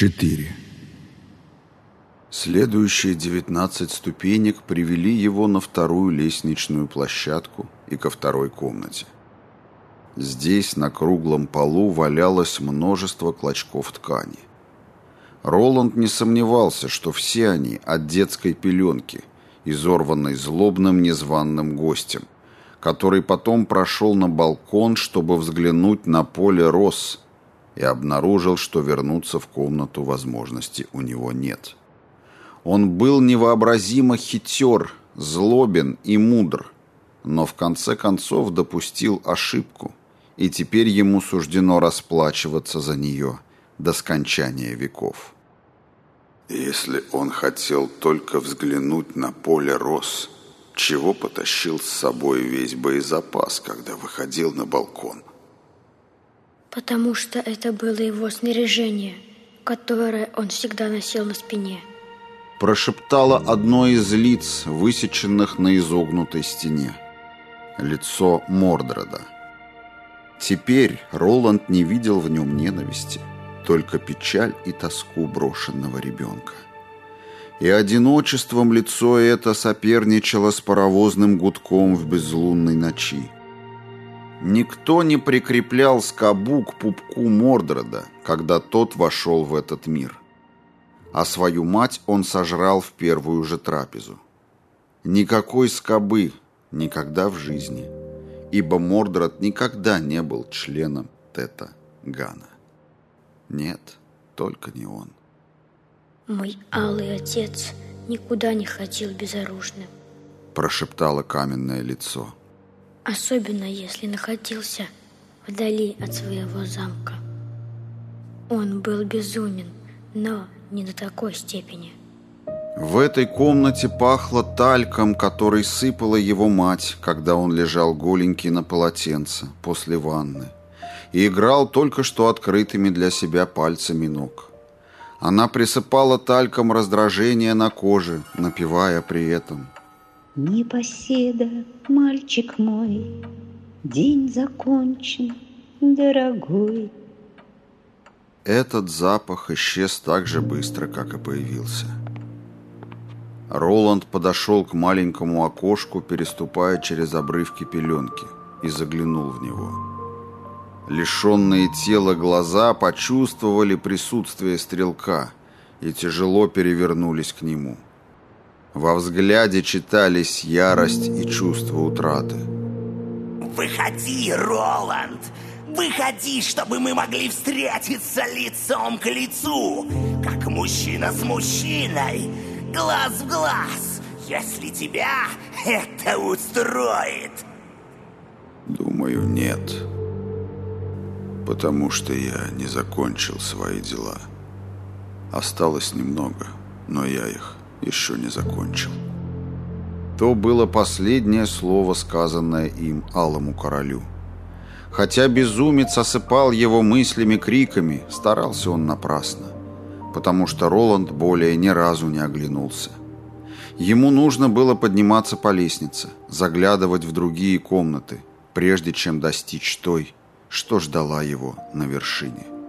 4. Следующие 19 ступенек привели его на вторую лестничную площадку и ко второй комнате. Здесь на круглом полу валялось множество клочков ткани. Роланд не сомневался, что все они от детской пеленки, изорванной злобным незваным гостем, который потом прошел на балкон, чтобы взглянуть на поле роз, и обнаружил, что вернуться в комнату возможности у него нет. Он был невообразимо хитер, злобен и мудр, но в конце концов допустил ошибку, и теперь ему суждено расплачиваться за нее до скончания веков. Если он хотел только взглянуть на поле роз, чего потащил с собой весь боезапас, когда выходил на балкон? Потому что это было его снаряжение, которое он всегда носил на спине. Прошептало одно из лиц, высеченных на изогнутой стене. Лицо Мордреда. Теперь Роланд не видел в нем ненависти, только печаль и тоску брошенного ребенка. И одиночеством лицо это соперничало с паровозным гудком в безлунной ночи. Никто не прикреплял скобу к пупку Мордреда, когда тот вошел в этот мир. А свою мать он сожрал в первую же трапезу. Никакой скобы никогда в жизни, ибо Мордред никогда не был членом Тета Гана. Нет, только не он. Мой алый отец никуда не ходил безоружным, прошептало каменное лицо особенно если находился вдали от своего замка. Он был безумен, но не до такой степени. В этой комнате пахло тальком, который сыпала его мать, когда он лежал голенький на полотенце после ванны и играл только что открытыми для себя пальцами ног. Она присыпала тальком раздражение на коже, напевая при этом – Непоседа, мальчик мой, День закончен, дорогой. Этот запах исчез так же быстро, как и появился. Роланд подошел к маленькому окошку, переступая через обрывки пеленки, и заглянул в него. Лишенные тела глаза почувствовали присутствие стрелка и тяжело перевернулись к нему. — во взгляде читались ярость и чувство утраты. «Выходи, Роланд! Выходи, чтобы мы могли встретиться лицом к лицу, как мужчина с мужчиной, глаз в глаз, если тебя это устроит!» «Думаю, нет, потому что я не закончил свои дела. Осталось немного, но я их еще не закончил. То было последнее слово, сказанное им Алому Королю. Хотя безумец осыпал его мыслями, криками, старался он напрасно, потому что Роланд более ни разу не оглянулся. Ему нужно было подниматься по лестнице, заглядывать в другие комнаты, прежде чем достичь той, что ждала его на вершине.